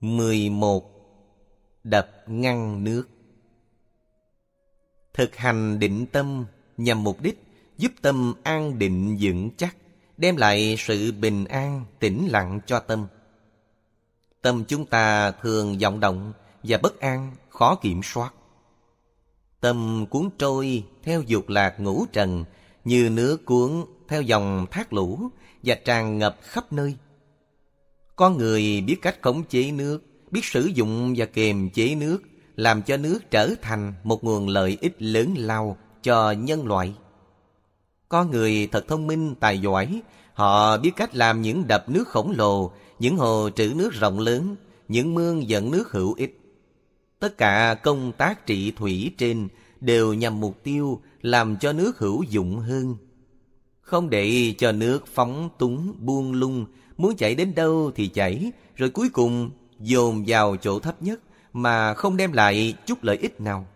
11. Đập ngăn nước Thực hành định tâm nhằm mục đích giúp tâm an định vững chắc, đem lại sự bình an, tĩnh lặng cho tâm. Tâm chúng ta thường vọng động và bất an, khó kiểm soát. Tâm cuốn trôi theo dục lạc ngũ trần như nước cuốn theo dòng thác lũ và tràn ngập khắp nơi. Con người biết cách khống chế nước, biết sử dụng và kiềm chế nước, làm cho nước trở thành một nguồn lợi ích lớn lao cho nhân loại. Con người thật thông minh, tài giỏi, họ biết cách làm những đập nước khổng lồ, những hồ trữ nước rộng lớn, những mương dẫn nước hữu ích. Tất cả công tác trị thủy trên đều nhằm mục tiêu làm cho nước hữu dụng hơn. Không để cho nước phóng túng buông lung, muốn chạy đến đâu thì chạy rồi cuối cùng dồn vào chỗ thấp nhất mà không đem lại chút lợi ích nào.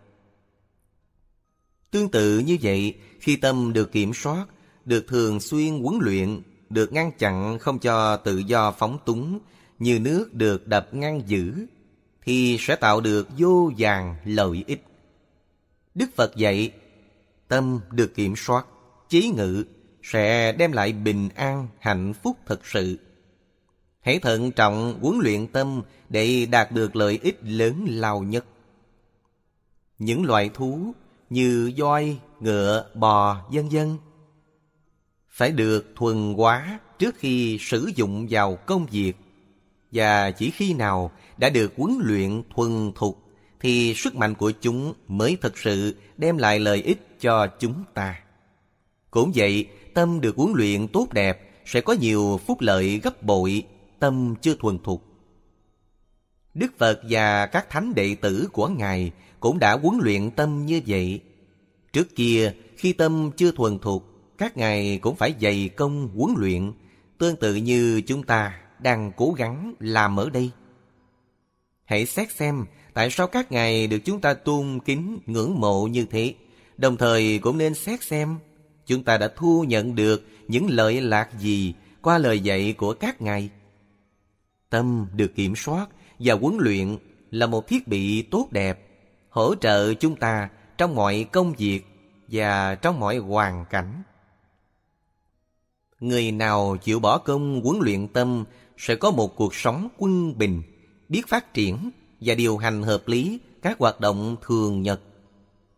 Tương tự như vậy, khi tâm được kiểm soát, được thường xuyên huấn luyện, được ngăn chặn không cho tự do phóng túng, như nước được đập ngăn giữ, thì sẽ tạo được vô vàng lợi ích. Đức Phật dạy, tâm được kiểm soát, trí ngự sẽ đem lại bình an, hạnh phúc thật sự. Hãy thận trọng huấn luyện tâm để đạt được lợi ích lớn lao nhất. Những loại thú như voi, ngựa, bò, vân vân phải được thuần hóa trước khi sử dụng vào công việc và chỉ khi nào đã được huấn luyện thuần thục thì sức mạnh của chúng mới thực sự đem lại lợi ích cho chúng ta. Cũng vậy, tâm được huấn luyện tốt đẹp sẽ có nhiều phúc lợi gấp bội, tâm chưa thuần thục. Đức Phật và các thánh đệ tử của Ngài cũng đã huấn luyện tâm như vậy. Trước kia, khi tâm chưa thuần thục, các ngài cũng phải dày công huấn luyện, tương tự như chúng ta đang cố gắng làm ở đây. Hãy xét xem tại sao các ngài được chúng ta tôn kính ngưỡng mộ như thế, đồng thời cũng nên xét xem chúng ta đã thu nhận được những lợi lạc gì qua lời dạy của các ngài. Tâm được kiểm soát và huấn luyện là một thiết bị tốt đẹp, hỗ trợ chúng ta trong mọi công việc và trong mọi hoàn cảnh. Người nào chịu bỏ công huấn luyện tâm sẽ có một cuộc sống quân bình, biết phát triển và điều hành hợp lý các hoạt động thường nhật.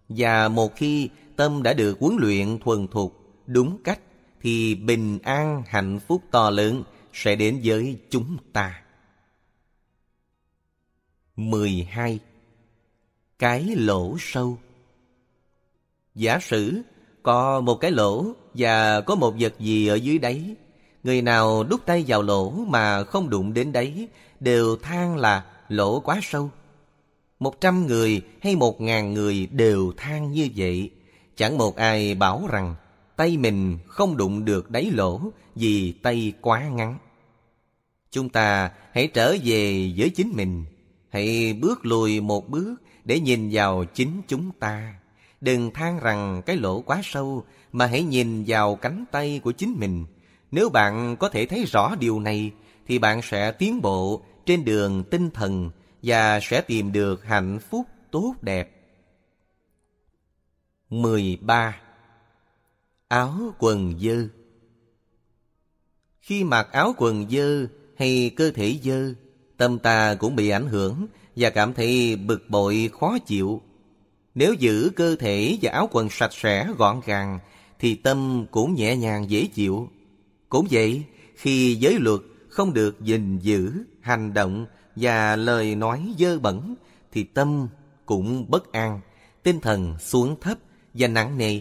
Và một khi tâm đã được huấn luyện thuần thục, đúng cách, thì bình an hạnh phúc to lớn sẽ đến với chúng ta. 12. Cái lỗ sâu Giả sử có một cái lỗ và có một vật gì ở dưới đáy. Người nào đút tay vào lỗ mà không đụng đến đấy đều than là lỗ quá sâu. Một trăm người hay một ngàn người đều than như vậy. Chẳng một ai bảo rằng tay mình không đụng được đáy lỗ vì tay quá ngắn. Chúng ta hãy trở về với chính mình. Hãy bước lùi một bước để nhìn vào chính chúng ta. Đừng than rằng cái lỗ quá sâu mà hãy nhìn vào cánh tay của chính mình. Nếu bạn có thể thấy rõ điều này thì bạn sẽ tiến bộ trên đường tinh thần và sẽ tìm được hạnh phúc tốt đẹp. 13. Áo quần dơ Khi mặc áo quần dơ hay cơ thể dơ, tâm ta cũng bị ảnh hưởng và cảm thấy bực bội khó chịu. Nếu giữ cơ thể và áo quần sạch sẽ gọn gàng thì tâm cũng nhẹ nhàng dễ chịu. Cũng vậy, khi giới luật không được gìn giữ hành động và lời nói dơ bẩn thì tâm cũng bất an, tinh thần xuống thấp và nặng nề.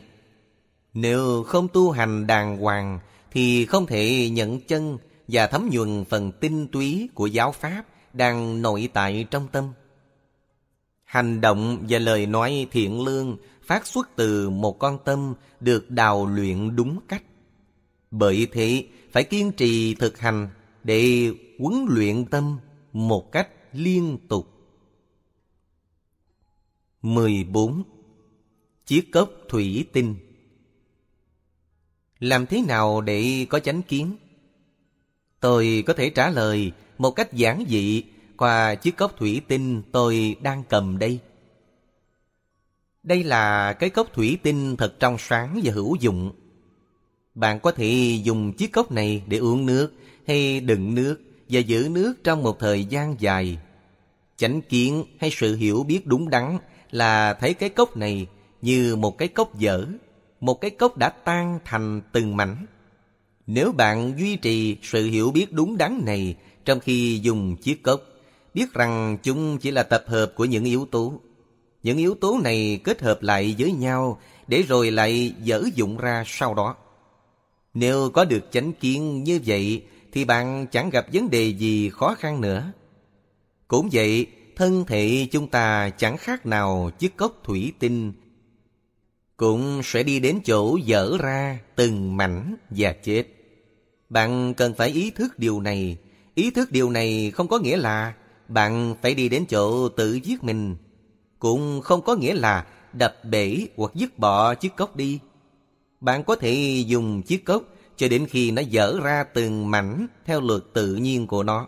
Nếu không tu hành đàng hoàng thì không thể nhận chân và thấm nhuần phần tinh túy của giáo pháp đang nội tại trong tâm. Hành động và lời nói thiện lương phát xuất từ một con tâm được đào luyện đúng cách. Bởi thế, phải kiên trì thực hành để huấn luyện tâm một cách liên tục. 14. Chiếc cốc thủy tinh Làm thế nào để có chánh kiến? Tôi có thể trả lời một cách giản dị qua chiếc cốc thủy tinh tôi đang cầm đây. Đây là cái cốc thủy tinh thật trong sáng và hữu dụng. Bạn có thể dùng chiếc cốc này để uống nước hay đựng nước và giữ nước trong một thời gian dài. Chánh kiến hay sự hiểu biết đúng đắn là thấy cái cốc này như một cái cốc dở, một cái cốc đã tan thành từng mảnh. Nếu bạn duy trì sự hiểu biết đúng đắn này trong khi dùng chiếc cốc, biết rằng chúng chỉ là tập hợp của những yếu tố. Những yếu tố này kết hợp lại với nhau để rồi lại dở dụng ra sau đó. Nếu có được chánh kiến như vậy thì bạn chẳng gặp vấn đề gì khó khăn nữa. Cũng vậy, thân thể chúng ta chẳng khác nào chiếc cốc thủy tinh cũng sẽ đi đến chỗ dở ra từng mảnh và chết. Bạn cần phải ý thức điều này. Ý thức điều này không có nghĩa là bạn phải đi đến chỗ tự giết mình. Cũng không có nghĩa là đập bể hoặc dứt bỏ chiếc cốc đi. Bạn có thể dùng chiếc cốc cho đến khi nó dở ra từng mảnh theo luật tự nhiên của nó.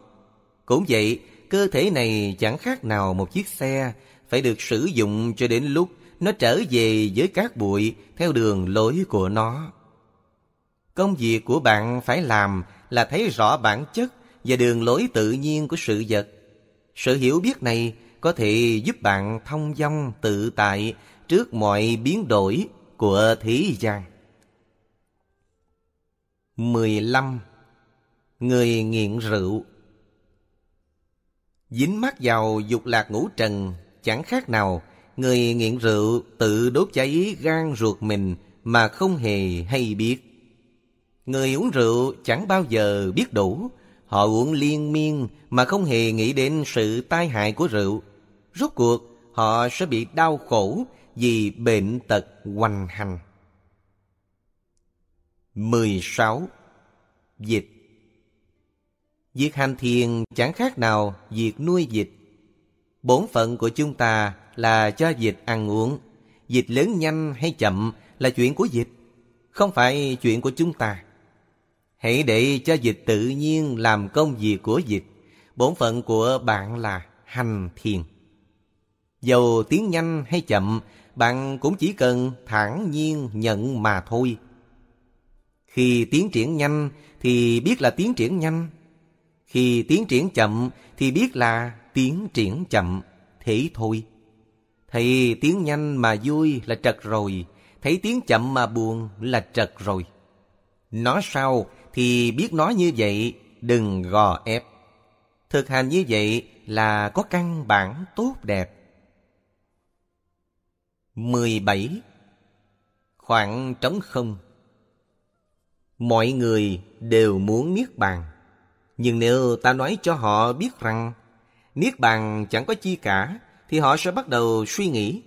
Cũng vậy, cơ thể này chẳng khác nào một chiếc xe phải được sử dụng cho đến lúc nó trở về với các bụi theo đường lối của nó. Công việc của bạn phải làm là thấy rõ bản chất và đường lối tự nhiên của sự vật. Sự hiểu biết này có thể giúp bạn thông dong, tự tại trước mọi biến đổi của thế gian. 15. Người nghiện rượu Dính mắt vào dục lạc ngũ trần, chẳng khác nào người nghiện rượu tự đốt cháy gan ruột mình mà không hề hay biết. Người uống rượu chẳng bao giờ biết đủ, họ uống liên miên mà không hề nghĩ đến sự tai hại của rượu. Rốt cuộc, họ sẽ bị đau khổ vì bệnh tật hoành hành. 16. Dịch Việc hành thiền chẳng khác nào việc nuôi dịch. Bổn phận của chúng ta là cho dịch ăn uống. Dịch lớn nhanh hay chậm là chuyện của dịch, không phải chuyện của chúng ta. Hãy để cho dịch tự nhiên làm công việc của dịch. Bổn phận của bạn là hành thiền. Dầu tiến nhanh hay chậm, bạn cũng chỉ cần thản nhiên nhận mà thôi. Khi tiến triển nhanh thì biết là tiến triển nhanh. Khi tiến triển chậm thì biết là tiến triển chậm. Thế thôi. Thấy tiếng nhanh mà vui là trật rồi. Thấy tiếng chậm mà buồn là trật rồi. Nói sao thì biết nói như vậy, đừng gò ép. Thực hành như vậy là có căn bản tốt đẹp. 17. Khoảng trống không Mọi người đều muốn Niết Bàn. Nhưng nếu ta nói cho họ biết rằng Niết Bàn chẳng có chi cả, thì họ sẽ bắt đầu suy nghĩ.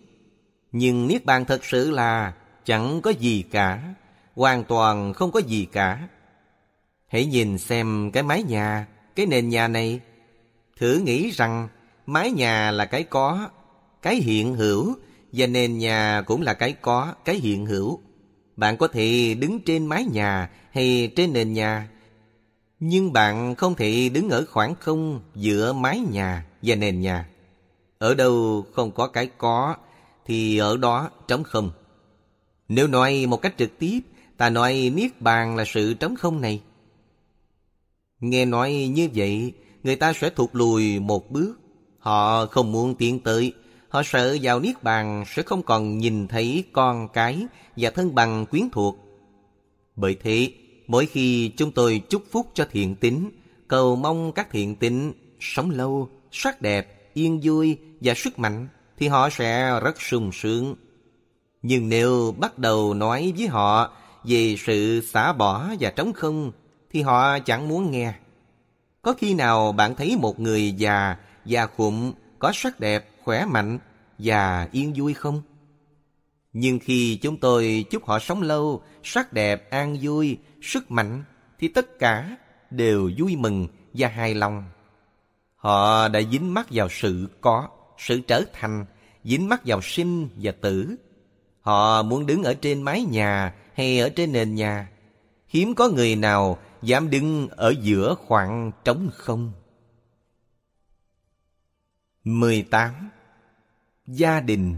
Nhưng Niết Bàn thật sự là chẳng có gì cả, hoàn toàn không có gì cả. Hãy nhìn xem cái mái nhà, cái nền nhà này. Thử nghĩ rằng mái nhà là cái có, cái hiện hữu, và nền nhà cũng là cái có, cái hiện hữu. Bạn có thể đứng trên mái nhà hay trên nền nhà, nhưng bạn không thể đứng ở khoảng không giữa mái nhà và nền nhà. Ở đâu không có cái có thì ở đó trống không. Nếu nói một cách trực tiếp, ta nói Niết Bàn là sự trống không này. Nghe nói như vậy, người ta sẽ thụt lùi một bước. Họ không muốn tiến tới, họ sợ vào Niết Bàn sẽ không còn nhìn thấy con cái và thân bằng quyến thuộc. Bởi thế, mỗi khi chúng tôi chúc phúc cho thiện tín, cầu mong các thiện tín sống lâu, sắc đẹp, yên vui và sức mạnh, thì họ sẽ rất sung sướng. Nhưng nếu bắt đầu nói với họ về sự xả bỏ và trống không, thì họ chẳng muốn nghe. Có khi nào bạn thấy một người già, già khụm, có sắc đẹp, khỏe mạnh và yên vui không? Nhưng khi chúng tôi chúc họ sống lâu, sắc đẹp, an vui, sức mạnh, thì tất cả đều vui mừng và hài lòng. Họ đã dính mắc vào sự có, sự trở thành, dính mắc vào sinh và tử. Họ muốn đứng ở trên mái nhà hay ở trên nền nhà. Hiếm có người nào dám đứng ở giữa khoảng trống không. 18. Gia đình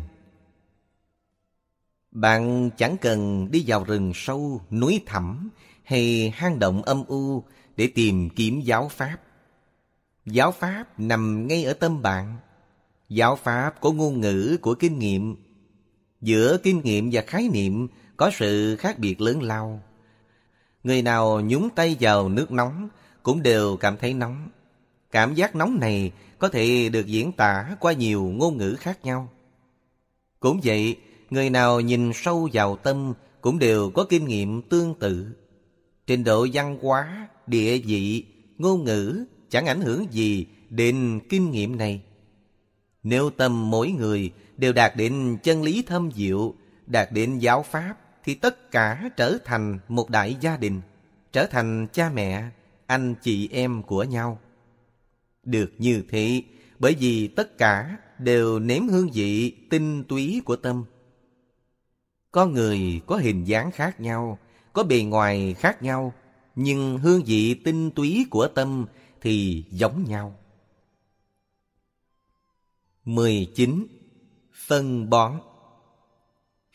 Bạn chẳng cần đi vào rừng sâu, núi thẳm hay hang động âm u để tìm kiếm giáo pháp. Giáo pháp nằm ngay ở tâm bạn. Giáo pháp có ngôn ngữ của kinh nghiệm. Giữa kinh nghiệm và khái niệm có sự khác biệt lớn lao. Người nào nhúng tay vào nước nóng cũng đều cảm thấy nóng. Cảm giác nóng này có thể được diễn tả qua nhiều ngôn ngữ khác nhau. Cũng vậy, người nào nhìn sâu vào tâm cũng đều có kinh nghiệm tương tự. Trình độ văn hóa, địa vị, ngôn ngữ chẳng ảnh hưởng gì đến kinh nghiệm này. Nếu tâm mỗi người đều đạt đến chân lý thâm diệu, đạt đến giáo pháp, thì tất cả trở thành một đại gia đình, trở thành cha mẹ, anh chị em của nhau. Được như thế, bởi vì tất cả đều nếm hương vị tinh túy của tâm. Con người có hình dáng khác nhau, có bề ngoài khác nhau, nhưng hương vị tinh túy của tâm thì giống nhau. 19. Phân bón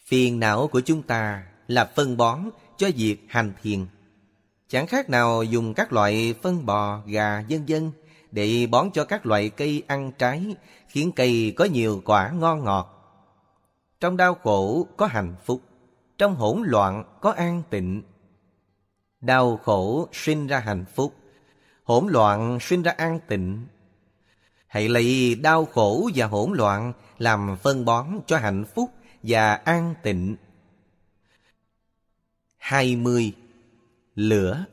Phiền não của chúng ta là phân bón cho việc hành thiền. Chẳng khác nào dùng các loại phân bò, gà, dân dân để bón cho các loại cây ăn trái, khiến cây có nhiều quả ngon ngọt. Trong đau khổ có hạnh phúc, trong hỗn loạn có an tịnh. Đau khổ sinh ra hạnh phúc, hỗn loạn sinh ra an tịnh. Hãy lấy đau khổ và hỗn loạn làm phân bón cho hạnh phúc và an tịnh. 20. Lửa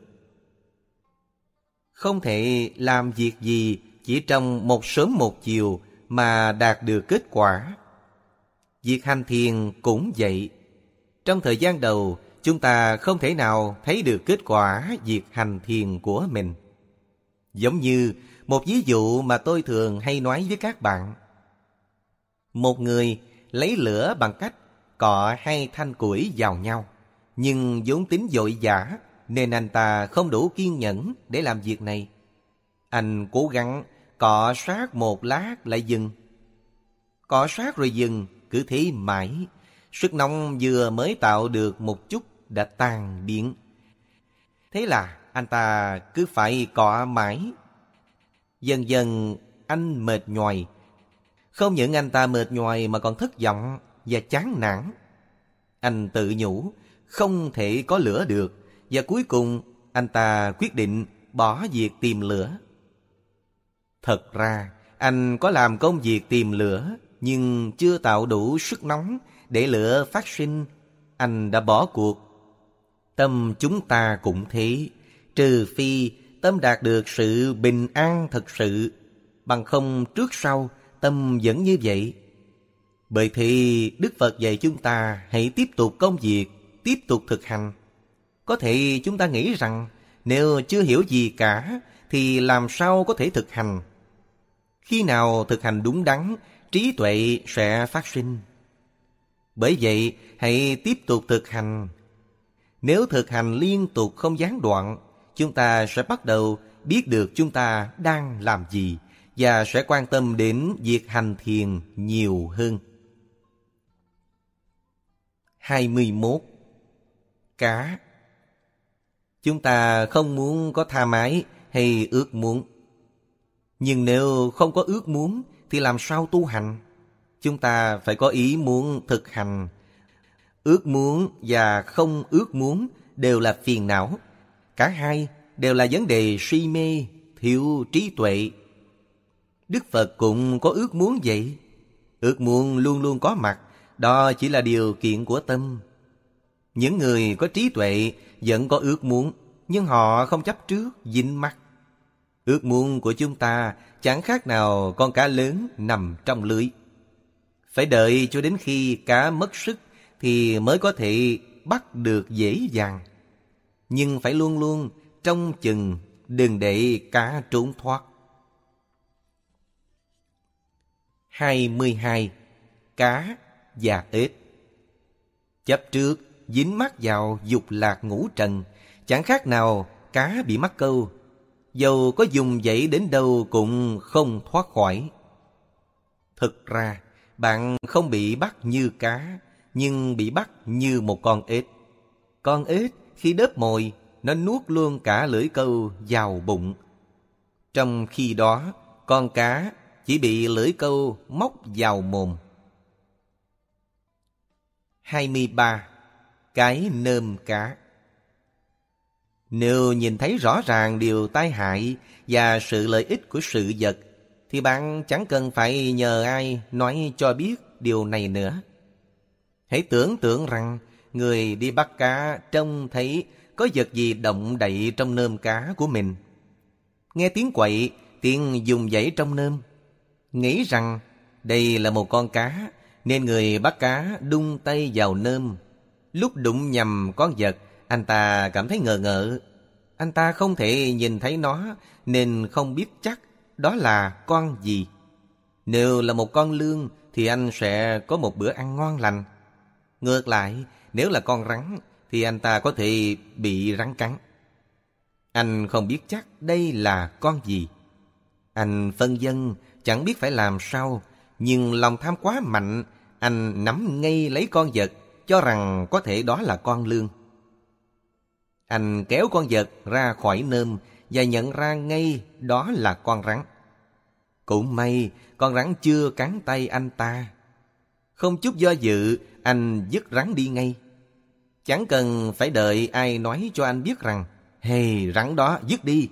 Không thể làm việc gì chỉ trong một sớm một chiều mà đạt được kết quả. Việc hành thiền cũng vậy. Trong thời gian đầu, chúng ta không thể nào thấy được kết quả việc hành thiền của mình. Giống như một ví dụ mà tôi thường hay nói với các bạn. Một người lấy lửa bằng cách cọ hai thanh củi vào nhau. Nhưng vốn tính dội giả nên anh ta không đủ kiên nhẫn để làm việc này. Anh cố gắng cọ sát một lát lại dừng. Cọ sát rồi dừng, cứ thế mãi. Sức nóng vừa mới tạo được một chút đã tan biến. Thế là anh ta cứ phải cọ mãi. Dần dần anh mệt nhoài. Không những anh ta mệt nhoài mà còn thất vọng và chán nản. Anh tự nhủ không thể có lửa được và cuối cùng anh ta quyết định bỏ việc tìm lửa. Thật ra anh có làm công việc tìm lửa nhưng chưa tạo đủ sức nóng để lửa phát sinh. Anh đã bỏ cuộc. Tâm chúng ta cũng thế, trừ phi tâm đạt được sự bình an thật sự, bằng không trước sau tâm vẫn như vậy. Bởi thì Đức Phật dạy chúng ta hãy tiếp tục công việc, tiếp tục thực hành. Có thể chúng ta nghĩ rằng nếu chưa hiểu gì cả thì làm sao có thể thực hành. Khi nào thực hành đúng đắn, trí tuệ sẽ phát sinh. Bởi vậy, hãy tiếp tục thực hành. Nếu thực hành liên tục không gián đoạn, chúng ta sẽ bắt đầu biết được chúng ta đang làm gì và sẽ quan tâm đến việc hành thiền nhiều hơn. 21. Cá Chúng ta không muốn có tha mái hay ước muốn. Nhưng nếu không có ước muốn thì làm sao tu hành? Chúng ta phải có ý muốn thực hành. Ước muốn và không ước muốn đều là phiền não. Cả hai đều là vấn đề si mê, thiếu trí tuệ. Đức Phật cũng có ước muốn vậy. Ước muốn luôn luôn có mặt đó chỉ là điều kiện của tâm. Những người có trí tuệ vẫn có ước muốn, nhưng họ không chấp trước, dính mắt. Ước muốn của chúng ta chẳng khác nào con cá lớn nằm trong lưới. Phải đợi cho đến khi cá mất sức thì mới có thể bắt được dễ dàng. Nhưng phải luôn luôn trong chừng đừng để cá trốn thoát. 22. Cá và ếch. Chấp trước, dính mắt vào dục lạc ngũ trần, chẳng khác nào cá bị mắc câu. Dầu có dùng dậy đến đâu cũng không thoát khỏi. Thực ra, bạn không bị bắt như cá, nhưng bị bắt như một con ếch. Con ếch khi đớp mồi, nó nuốt luôn cả lưỡi câu vào bụng. Trong khi đó, con cá chỉ bị lưỡi câu móc vào mồm. 23. Cái nơm cá Nếu nhìn thấy rõ ràng điều tai hại và sự lợi ích của sự vật, thì bạn chẳng cần phải nhờ ai nói cho biết điều này nữa. Hãy tưởng tượng rằng người đi bắt cá trông thấy có vật gì động đậy trong nơm cá của mình. Nghe tiếng quậy, tiếng dùng dãy trong nơm. Nghĩ rằng đây là một con cá, nên người bắt cá đung tay vào nơm. Lúc đụng nhầm con vật, anh ta cảm thấy ngờ ngợ. Anh ta không thể nhìn thấy nó, nên không biết chắc đó là con gì. Nếu là một con lương, thì anh sẽ có một bữa ăn ngon lành. Ngược lại, nếu là con rắn, thì anh ta có thể bị rắn cắn. Anh không biết chắc đây là con gì. Anh phân dân, chẳng biết phải làm sao, nhưng lòng tham quá mạnh, anh nắm ngay lấy con vật, cho rằng có thể đó là con lương. Anh kéo con vật ra khỏi nơm và nhận ra ngay đó là con rắn. Cũng may con rắn chưa cắn tay anh ta. Không chút do dự, anh dứt rắn đi ngay. Chẳng cần phải đợi ai nói cho anh biết rằng Hề rắn đó dứt đi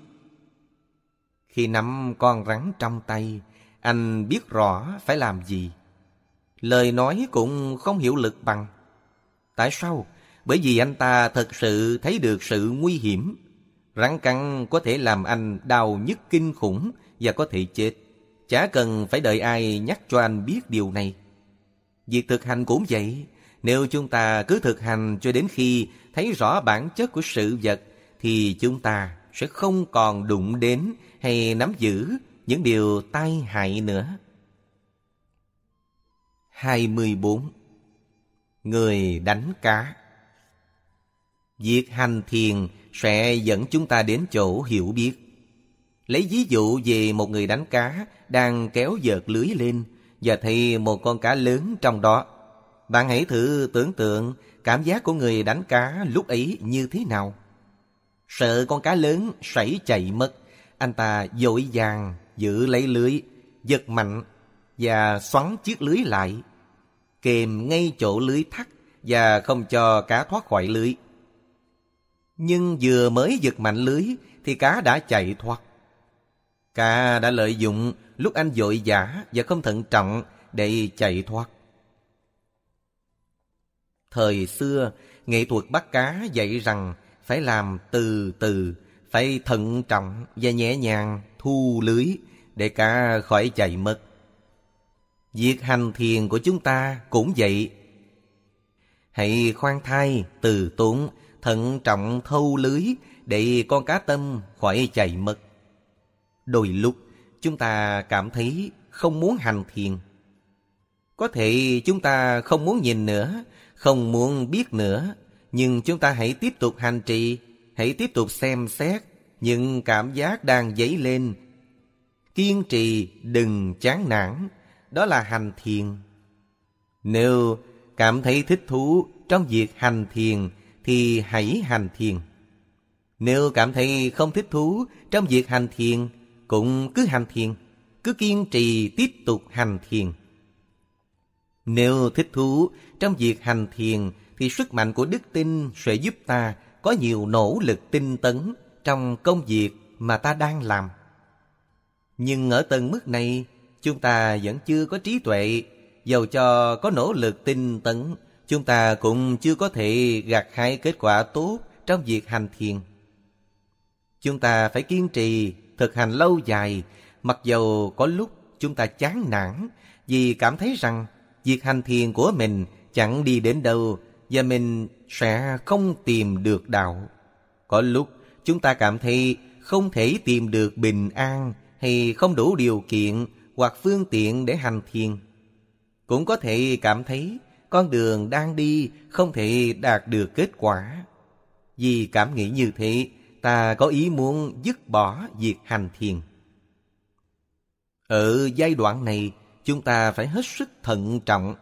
Khi nắm con rắn trong tay anh biết rõ phải làm gì. Lời nói cũng không hiểu lực bằng. Tại sao? Bởi vì anh ta thật sự thấy được sự nguy hiểm. Rắn cắn có thể làm anh đau nhức kinh khủng Và có thể chết. Chả cần phải đợi ai nhắc cho anh biết điều này. Việc thực hành cũng vậy. Nếu chúng ta cứ thực hành cho đến khi thấy rõ bản chất của sự vật, thì chúng ta sẽ không còn đụng đến hay nắm giữ những điều tai hại nữa. 24. Người đánh cá Việc hành thiền sẽ dẫn chúng ta đến chỗ hiểu biết. Lấy ví dụ về một người đánh cá đang kéo vợt lưới lên và thấy một con cá lớn trong đó bạn hãy thử tưởng tượng cảm giác của người đánh cá lúc ấy như thế nào. Sợ con cá lớn sảy chạy mất, anh ta dội vàng giữ lấy lưới, giật mạnh và xoắn chiếc lưới lại, kèm ngay chỗ lưới thắt và không cho cá thoát khỏi lưới. Nhưng vừa mới giật mạnh lưới thì cá đã chạy thoát. Cá đã lợi dụng lúc anh dội vã và không thận trọng để chạy thoát. Thời xưa, nghệ thuật bắt cá dạy rằng phải làm từ từ, phải thận trọng và nhẹ nhàng thu lưới để cá khỏi chạy mất. Việc hành thiền của chúng ta cũng vậy. Hãy khoan thai, từ tốn, thận trọng thâu lưới để con cá tâm khỏi chạy mất. Đôi lúc chúng ta cảm thấy không muốn hành thiền. Có thể chúng ta không muốn nhìn nữa không muốn biết nữa, nhưng chúng ta hãy tiếp tục hành trì, hãy tiếp tục xem xét những cảm giác đang dấy lên. Kiên trì đừng chán nản, đó là hành thiền. Nếu cảm thấy thích thú trong việc hành thiền thì hãy hành thiền. Nếu cảm thấy không thích thú trong việc hành thiền cũng cứ hành thiền, cứ kiên trì tiếp tục hành thiền. Nếu thích thú trong việc hành thiền thì sức mạnh của đức tin sẽ giúp ta có nhiều nỗ lực tinh tấn trong công việc mà ta đang làm. Nhưng ở tầng mức này, chúng ta vẫn chưa có trí tuệ, dầu cho có nỗ lực tinh tấn, chúng ta cũng chưa có thể gặt hái kết quả tốt trong việc hành thiền. Chúng ta phải kiên trì, thực hành lâu dài, mặc dầu có lúc chúng ta chán nản vì cảm thấy rằng việc hành thiền của mình chẳng đi đến đâu và mình sẽ không tìm được đạo. Có lúc chúng ta cảm thấy không thể tìm được bình an hay không đủ điều kiện hoặc phương tiện để hành thiền. Cũng có thể cảm thấy con đường đang đi không thể đạt được kết quả. Vì cảm nghĩ như thế, ta có ý muốn dứt bỏ việc hành thiền. Ở giai đoạn này, chúng ta phải hết sức thận trọng.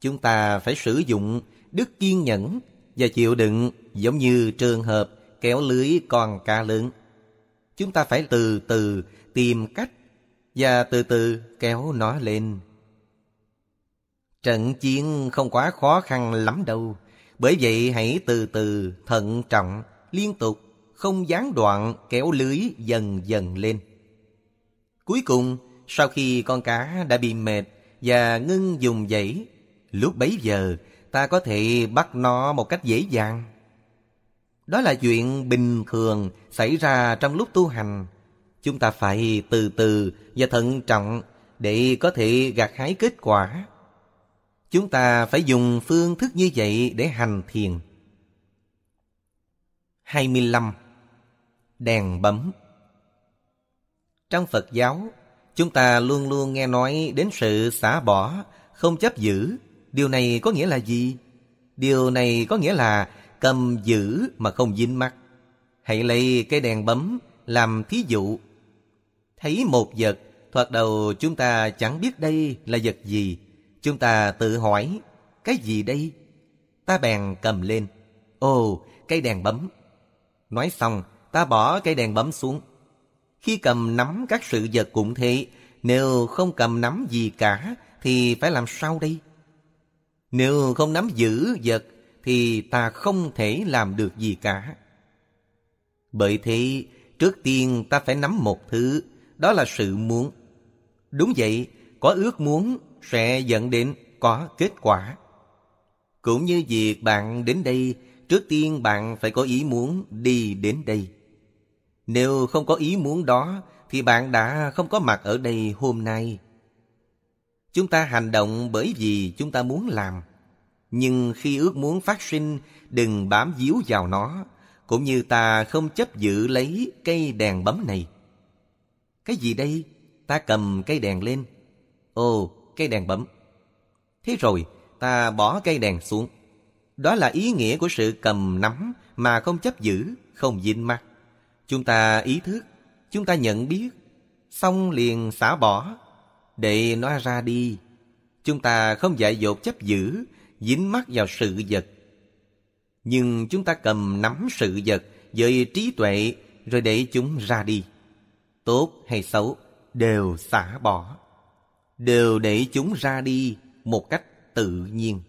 Chúng ta phải sử dụng đức kiên nhẫn và chịu đựng giống như trường hợp kéo lưới con cá lớn. Chúng ta phải từ từ tìm cách và từ từ kéo nó lên. Trận chiến không quá khó khăn lắm đâu. Bởi vậy hãy từ từ, thận trọng, liên tục, không gián đoạn kéo lưới dần dần lên. Cuối cùng, sau khi con cá đã bị mệt và ngưng dùng dãy, lúc bấy giờ ta có thể bắt nó một cách dễ dàng. Đó là chuyện bình thường xảy ra trong lúc tu hành. Chúng ta phải từ từ và thận trọng để có thể gặt hái kết quả. Chúng ta phải dùng phương thức như vậy để hành thiền. 25. Đèn bấm Trong Phật giáo, chúng ta luôn luôn nghe nói đến sự xả bỏ, không chấp giữ. Điều này có nghĩa là gì? Điều này có nghĩa là cầm giữ mà không dính mắt. Hãy lấy cái đèn bấm làm thí dụ. Thấy một vật, thoạt đầu chúng ta chẳng biết đây là vật gì. Chúng ta tự hỏi, cái gì đây? Ta bèn cầm lên. Ồ, cây đèn bấm. Nói xong, ta bỏ cây đèn bấm xuống. Khi cầm nắm các sự vật cũng thế, nếu không cầm nắm gì cả, thì phải làm sao đây? Nếu không nắm giữ vật, thì ta không thể làm được gì cả. Bởi thế, trước tiên ta phải nắm một thứ, đó là sự muốn. Đúng vậy, có ước muốn sẽ dẫn đến có kết quả. Cũng như việc bạn đến đây, trước tiên bạn phải có ý muốn đi đến đây. Nếu không có ý muốn đó, thì bạn đã không có mặt ở đây hôm nay. Chúng ta hành động bởi vì chúng ta muốn làm. Nhưng khi ước muốn phát sinh, đừng bám víu vào nó, cũng như ta không chấp giữ lấy cây đèn bấm này. Cái gì đây? Ta cầm cây đèn lên. Ồ, cây đèn bấm. Thế rồi, ta bỏ cây đèn xuống. Đó là ý nghĩa của sự cầm nắm mà không chấp giữ, không dính mắt. Chúng ta ý thức, chúng ta nhận biết, xong liền xả bỏ, để nó ra đi. Chúng ta không dại dột chấp giữ, dính mắt vào sự vật. Nhưng chúng ta cầm nắm sự vật với trí tuệ rồi để chúng ra đi. Tốt hay xấu đều xả bỏ. Đều để chúng ra đi một cách tự nhiên.